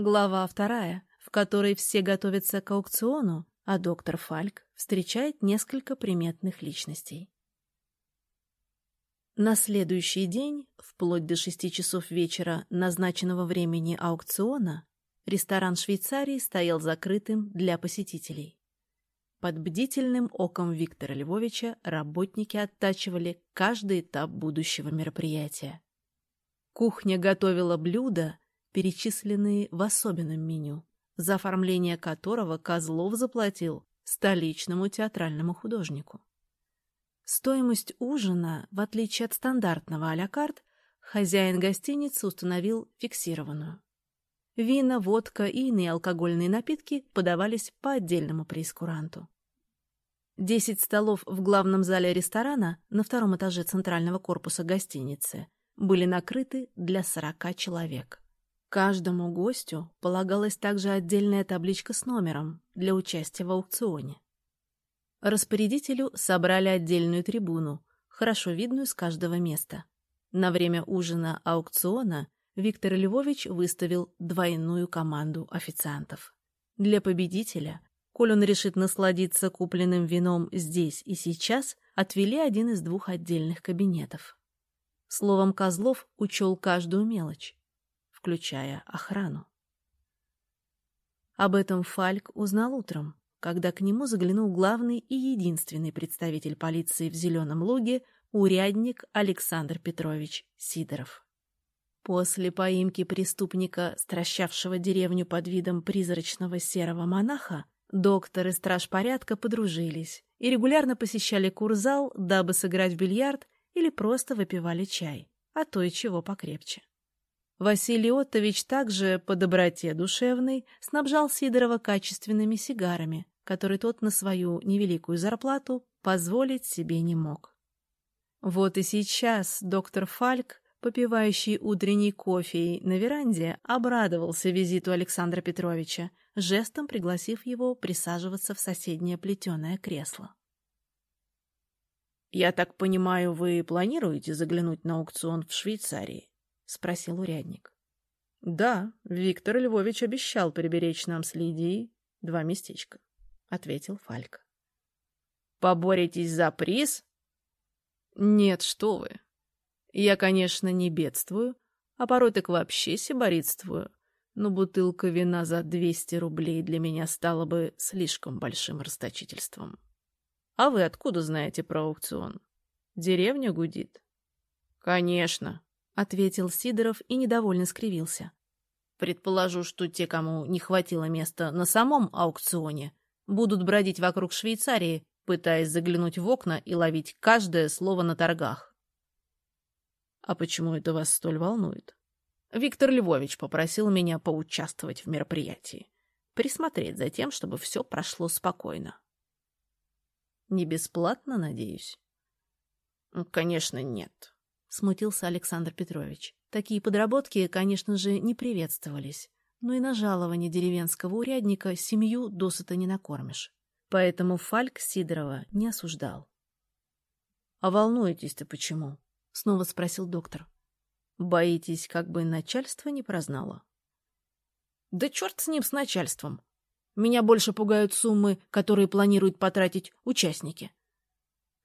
Глава вторая, в которой все готовятся к аукциону, а доктор Фальк встречает несколько приметных личностей. На следующий день, вплоть до шести часов вечера назначенного времени аукциона, ресторан Швейцарии стоял закрытым для посетителей. Под бдительным оком Виктора Львовича работники оттачивали каждый этап будущего мероприятия. Кухня готовила блюда, перечисленные в особенном меню, за оформление которого Козлов заплатил столичному театральному художнику. Стоимость ужина, в отличие от стандартного а-ля карт, хозяин гостиницы установил фиксированную. Вина, водка и иные алкогольные напитки подавались по отдельному прейскуранту. Десять столов в главном зале ресторана на втором этаже центрального корпуса гостиницы были накрыты для сорока человек. Каждому гостю полагалась также отдельная табличка с номером для участия в аукционе. Распорядителю собрали отдельную трибуну, хорошо видную с каждого места. На время ужина аукциона Виктор Львович выставил двойную команду официантов. Для победителя, коль он решит насладиться купленным вином здесь и сейчас, отвели один из двух отдельных кабинетов. Словом, Козлов учел каждую мелочь включая охрану. Об этом Фальк узнал утром, когда к нему заглянул главный и единственный представитель полиции в Зеленом Луге, урядник Александр Петрович Сидоров. После поимки преступника, стращавшего деревню под видом призрачного серого монаха, доктор и страж порядка подружились и регулярно посещали курзал, дабы сыграть в бильярд или просто выпивали чай, а то и чего покрепче. Василий Оттович также, по доброте душевной, снабжал Сидорова качественными сигарами, которые тот на свою невеликую зарплату позволить себе не мог. Вот и сейчас доктор Фальк, попивающий утренний кофе на веранде, обрадовался визиту Александра Петровича, жестом пригласив его присаживаться в соседнее плетеное кресло. «Я так понимаю, вы планируете заглянуть на аукцион в Швейцарии?» — спросил урядник. — Да, Виктор Львович обещал приберечь нам с Лидией два местечка, — ответил Фальк. — Поборетесь за приз? — Нет, что вы. Я, конечно, не бедствую, а порой так вообще сиборитствую, но бутылка вина за двести рублей для меня стала бы слишком большим расточительством. А вы откуда знаете про аукцион? Деревня гудит? — Конечно, ответил Сидоров и недовольно скривился. Предположу, что те, кому не хватило места на самом аукционе, будут бродить вокруг Швейцарии, пытаясь заглянуть в окна и ловить каждое слово на торгах. А почему это вас столь волнует? Виктор Львович попросил меня поучаствовать в мероприятии, присмотреть за тем, чтобы все прошло спокойно. Не бесплатно, надеюсь? Конечно, нет. — смутился Александр Петрович. Такие подработки, конечно же, не приветствовались, но и на жалование деревенского урядника семью досыта не накормишь. Поэтому Фальк Сидорова не осуждал. — А волнуетесь-то почему? — снова спросил доктор. — Боитесь, как бы начальство не прознало? — Да черт с ним, с начальством! Меня больше пугают суммы, которые планируют потратить участники.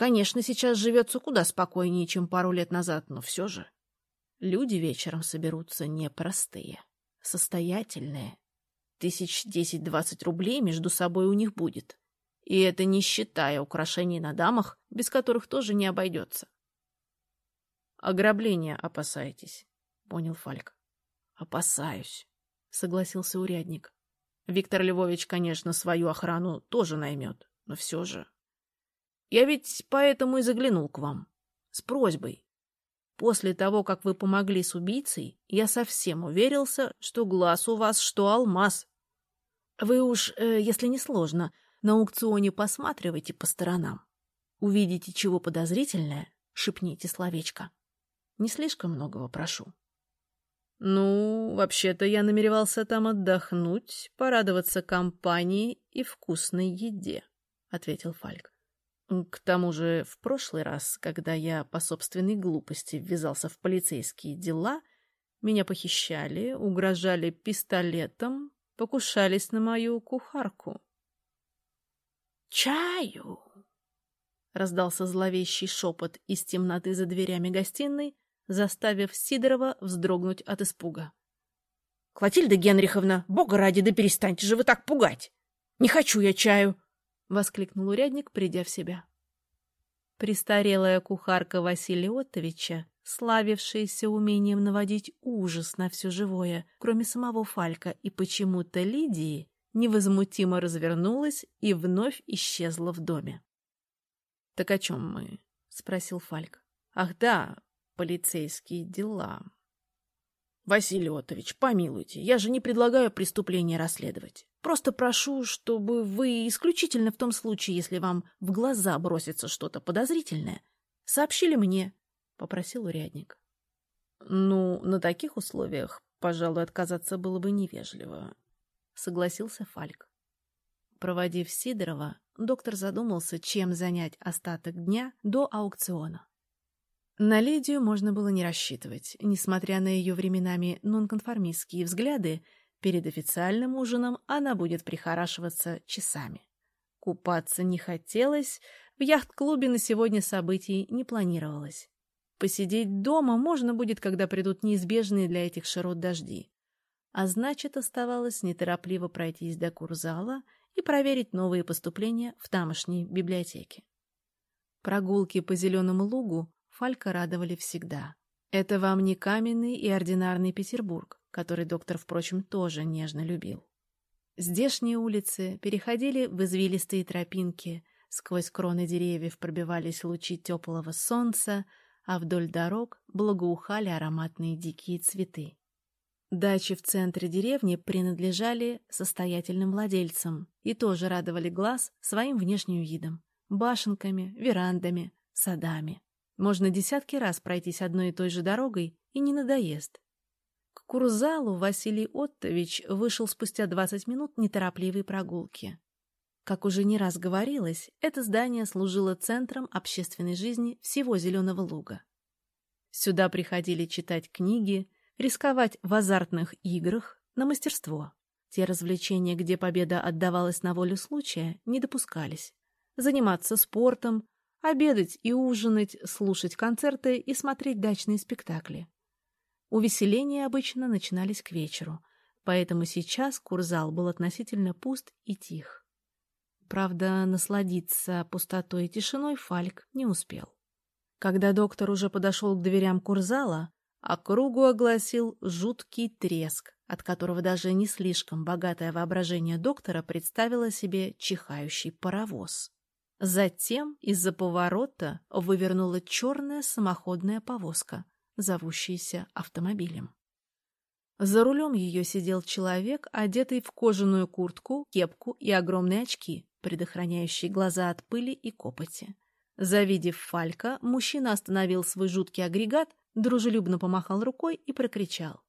Конечно, сейчас живется куда спокойнее, чем пару лет назад, но все же. Люди вечером соберутся непростые, состоятельные. Тысяч десять-двадцать рублей между собой у них будет. И это не считая украшений на дамах, без которых тоже не обойдется. «Ограбления опасаетесь», — понял Фальк. «Опасаюсь», — согласился урядник. «Виктор Львович, конечно, свою охрану тоже наймет, но все же...» Я ведь поэтому и заглянул к вам. С просьбой. После того, как вы помогли с убийцей, я совсем уверился, что глаз у вас что алмаз. Вы уж, э, если не сложно, на аукционе посматривайте по сторонам. Увидите чего подозрительное, шепните словечко. Не слишком многого прошу. Ну, вообще-то я намеревался там отдохнуть, порадоваться компании и вкусной еде, — ответил Фальк. К тому же, в прошлый раз, когда я по собственной глупости ввязался в полицейские дела, Меня похищали, угрожали пистолетом, покушались на мою кухарку. «Чаю!» — раздался зловещий шепот из темноты за дверями гостиной, заставив Сидорова вздрогнуть от испуга. — Клотильда Генриховна, бога ради, да перестаньте же вы так пугать! Не хочу я чаю! — воскликнул урядник, придя в себя. Престарелая кухарка Василия Оттовича, славившаяся умением наводить ужас на все живое, кроме самого Фалька и почему-то Лидии, невозмутимо развернулась и вновь исчезла в доме. — Так о чем мы? — спросил Фальк. — Ах да, полицейские дела. Василий Отович, помилуйте, я же не предлагаю преступление расследовать. Просто прошу, чтобы вы исключительно в том случае, если вам в глаза бросится что-то подозрительное, сообщили мне, — попросил урядник. Ну, на таких условиях, пожалуй, отказаться было бы невежливо, — согласился Фальк. Проводив Сидорова, доктор задумался, чем занять остаток дня до аукциона. На Лидию можно было не рассчитывать. Несмотря на ее временами нонконформистские взгляды, перед официальным ужином она будет прихорашиваться часами. Купаться не хотелось, в яхт-клубе на сегодня событий не планировалось. Посидеть дома можно будет, когда придут неизбежные для этих широт дожди. А значит, оставалось неторопливо пройтись до курзала и проверить новые поступления в тамошней библиотеке. Прогулки по зеленому лугу Фалька радовали всегда. Это вам не каменный и ординарный Петербург, который доктор, впрочем, тоже нежно любил. Здешние улицы переходили в извилистые тропинки, сквозь кроны деревьев пробивались лучи теплого солнца, а вдоль дорог благоухали ароматные дикие цветы. Дачи в центре деревни принадлежали состоятельным владельцам и тоже радовали глаз своим внешним видом — башенками, верандами, садами. Можно десятки раз пройтись одной и той же дорогой, и не надоест. К Курзалу Василий Оттович вышел спустя 20 минут неторопливой прогулки. Как уже не раз говорилось, это здание служило центром общественной жизни всего Зеленого Луга. Сюда приходили читать книги, рисковать в азартных играх, на мастерство. Те развлечения, где победа отдавалась на волю случая, не допускались. Заниматься спортом, обедать и ужинать, слушать концерты и смотреть дачные спектакли. Увеселения обычно начинались к вечеру, поэтому сейчас курзал был относительно пуст и тих. Правда, насладиться пустотой и тишиной Фальк не успел. Когда доктор уже подошел к дверям курзала, округу огласил жуткий треск, от которого даже не слишком богатое воображение доктора представило себе чихающий паровоз. Затем из-за поворота вывернула черная самоходная повозка, зовущаяся автомобилем. За рулем ее сидел человек, одетый в кожаную куртку, кепку и огромные очки, предохраняющие глаза от пыли и копоти. Завидев Фалька, мужчина остановил свой жуткий агрегат, дружелюбно помахал рукой и прокричал.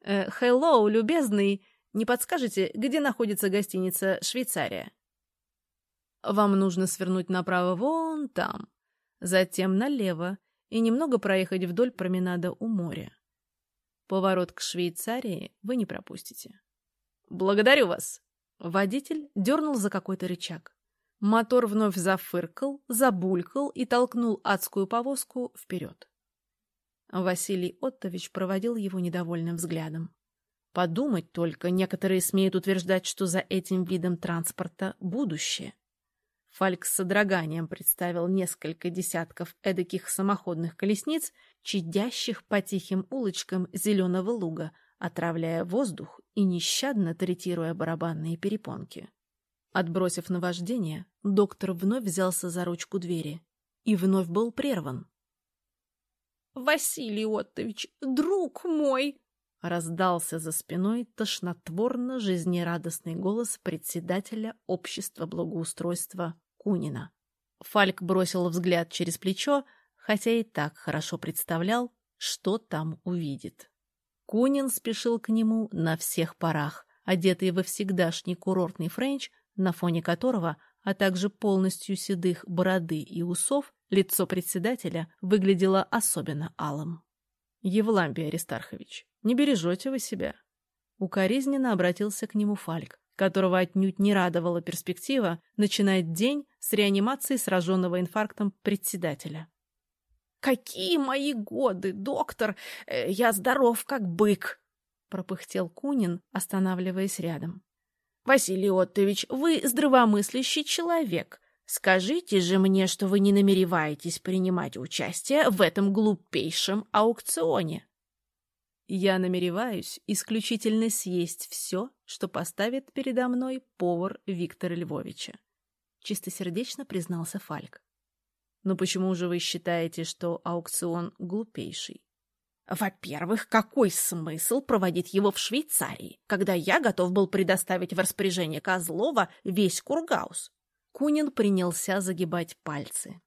«Э, «Хеллоу, любезный! Не подскажете, где находится гостиница «Швейцария»?» Вам нужно свернуть направо вон там, затем налево и немного проехать вдоль променада у моря. Поворот к Швейцарии вы не пропустите. Благодарю вас. Водитель дернул за какой-то рычаг. Мотор вновь зафыркал, забулькал и толкнул адскую повозку вперед. Василий Оттович проводил его недовольным взглядом. Подумать только, некоторые смеют утверждать, что за этим видом транспорта будущее. Фальк с содроганием представил несколько десятков эдаких самоходных колесниц, чадящих по тихим улочкам зеленого луга, отравляя воздух и нещадно третируя барабанные перепонки. Отбросив наваждение, доктор вновь взялся за ручку двери и вновь был прерван. — Василий Оттович, друг мой! — раздался за спиной тошнотворно жизнерадостный голос председателя общества благоустройства Кунина. Фальк бросил взгляд через плечо, хотя и так хорошо представлял, что там увидит. Кунин спешил к нему на всех парах, одетый во всегдашний курортный френч, на фоне которого, а также полностью седых бороды и усов, лицо председателя выглядело особенно алым. — Евлампий Аристархович, Не бережете вы себя. Укоризненно обратился к нему Фальк, которого отнюдь не радовала перспектива начинать день с реанимации сраженного инфарктом председателя. «Какие мои годы, доктор! Э, я здоров, как бык!» — пропыхтел Кунин, останавливаясь рядом. «Василий Оттович, вы здравомыслящий человек. Скажите же мне, что вы не намереваетесь принимать участие в этом глупейшем аукционе». «Я намереваюсь исключительно съесть все, что поставит передо мной повар Виктора Львовича», — чистосердечно признался Фальк. «Но почему же вы считаете, что аукцион глупейший?» Во-первых, какой смысл проводить его в Швейцарии, когда я готов был предоставить в распоряжение Козлова весь Кургаус? Кунин принялся загибать пальцы.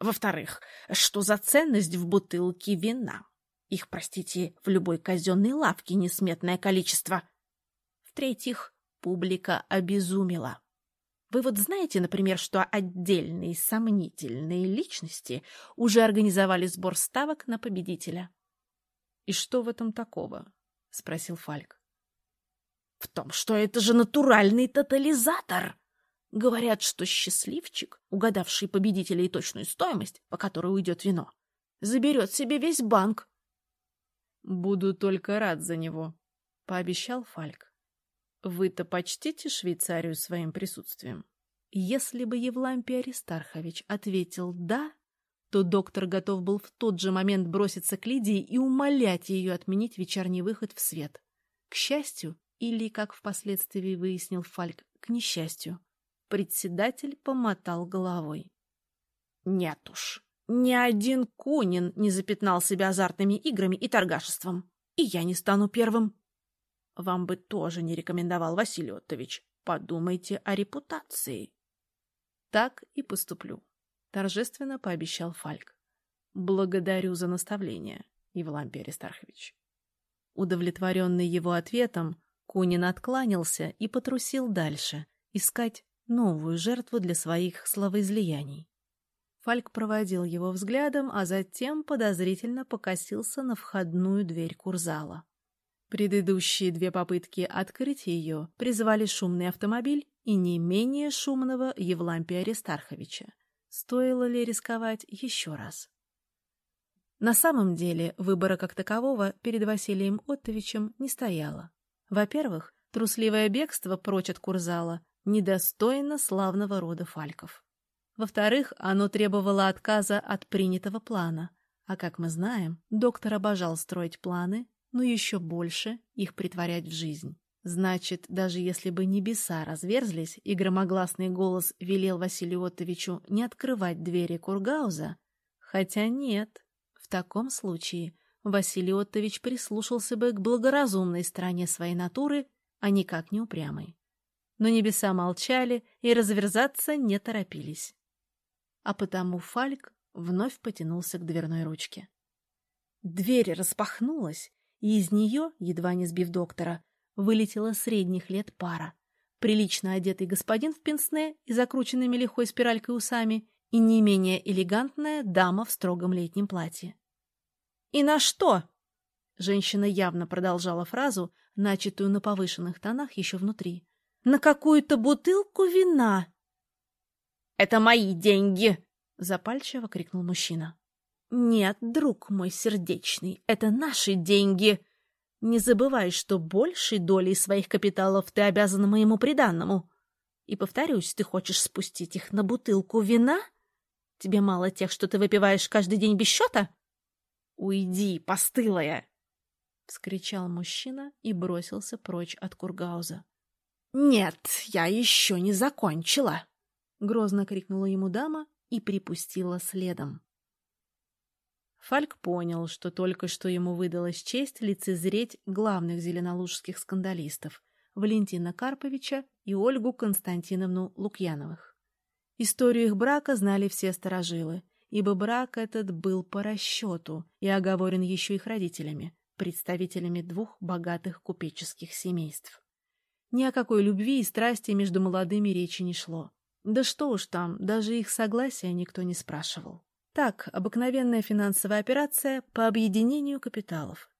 Во-вторых, что за ценность в бутылке вина? Их, простите, в любой казенной лавке несметное количество. В-третьих, публика обезумела. Вы вот знаете, например, что отдельные сомнительные личности уже организовали сбор ставок на победителя? «И что в этом такого?» — спросил Фальк. «В том, что это же натуральный тотализатор!» Говорят, что счастливчик, угадавший победителя и точную стоимость, по которой уйдет вино, заберет себе весь банк. «Буду только рад за него», — пообещал Фальк. «Вы-то почтите Швейцарию своим присутствием?» Если бы Евлампий Аристархович ответил «да», то доктор готов был в тот же момент броситься к Лидии и умолять ее отменить вечерний выход в свет. К счастью, или, как впоследствии выяснил Фальк, к несчастью, председатель помотал головой. «Нет уж, ни один Кунин не запятнал себя азартными играми и торгашеством, и я не стану первым. Вам бы тоже не рекомендовал, Василий Оттович. Подумайте о репутации». «Так и поступлю», — торжественно пообещал Фальк. «Благодарю за наставление, Евлампий Аристархович». Удовлетворенный его ответом, Кунин откланялся и потрусил дальше, искать новую жертву для своих словоизлияний. Фальк проводил его взглядом, а затем подозрительно покосился на входную дверь курзала. Предыдущие две попытки открыть ее призвали шумный автомобиль и не менее шумного Евлампия Аристарховича. Стоило ли рисковать еще раз? На самом деле выбора как такового перед Василием Оттовичем не стояло. Во-первых, трусливое бегство прочь от Курзала недостойно славного рода фальков. Во-вторых, оно требовало отказа от принятого плана, а, как мы знаем, доктор обожал строить планы, но еще больше их притворять в жизнь. Значит, даже если бы небеса разверзлись, и громогласный голос велел Василию Оттовичу не открывать двери Кургауза, хотя нет, в таком случае Василий Оттович прислушался бы к благоразумной стороне своей натуры, а никак не упрямой. Но небеса молчали и разверзаться не торопились. А потому Фальк вновь потянулся к дверной ручке. Дверь распахнулась, и из нее, едва не сбив доктора, вылетела средних лет пара. Прилично одетый господин в пенсне и закрученными лихой спиралькой усами и не менее элегантная дама в строгом летнем платье. «И на что?» Женщина явно продолжала фразу, начатую на повышенных тонах еще внутри. «На какую-то бутылку вина!» «Это мои деньги!» — запальчиво крикнул мужчина. «Нет, друг мой сердечный, это наши деньги!» Не забывай, что большей долей своих капиталов ты обязан моему приданному. И, повторюсь, ты хочешь спустить их на бутылку вина? Тебе мало тех, что ты выпиваешь каждый день без счета? Уйди, постылая! — вскричал мужчина и бросился прочь от Кургауза. — Нет, я еще не закончила! — грозно крикнула ему дама и припустила следом. Фальк понял, что только что ему выдалась честь лицезреть главных зеленолужских скандалистов Валентина Карповича и Ольгу Константиновну Лукьяновых. Историю их брака знали все сторожилы, ибо брак этот был по расчету и оговорен еще их родителями, представителями двух богатых купеческих семейств. Ни о какой любви и страсти между молодыми речи не шло. Да что уж там, даже их согласия никто не спрашивал. Так, обыкновенная финансовая операция по объединению капиталов.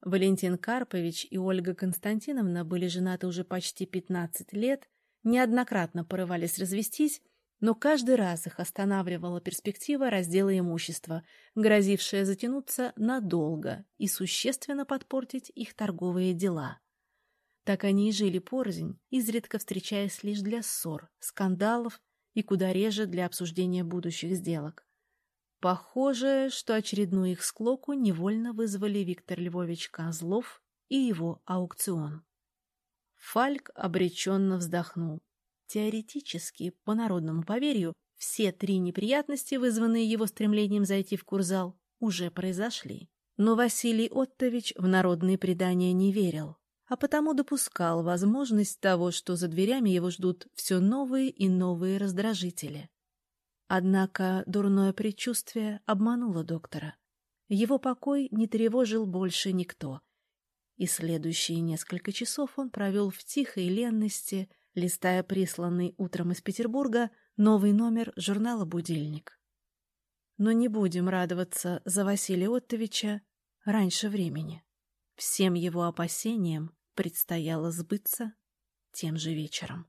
Валентин Карпович и Ольга Константиновна были женаты уже почти 15 лет, неоднократно порывались развестись, но каждый раз их останавливала перспектива раздела имущества, грозившая затянуться надолго и существенно подпортить их торговые дела. Так они и жили порознь, изредка встречаясь лишь для ссор, скандалов и куда реже для обсуждения будущих сделок. Похоже, что очередную их склоку невольно вызвали Виктор Львович Козлов и его аукцион. Фальк обреченно вздохнул. Теоретически, по народному поверью, все три неприятности, вызванные его стремлением зайти в курзал, уже произошли. Но Василий Оттович в народные предания не верил, а потому допускал возможность того, что за дверями его ждут все новые и новые раздражители. Однако дурное предчувствие обмануло доктора. Его покой не тревожил больше никто. И следующие несколько часов он провел в тихой ленности, листая присланный утром из Петербурга новый номер журнала «Будильник». Но не будем радоваться за Василия Оттовича раньше времени. Всем его опасениям предстояло сбыться тем же вечером.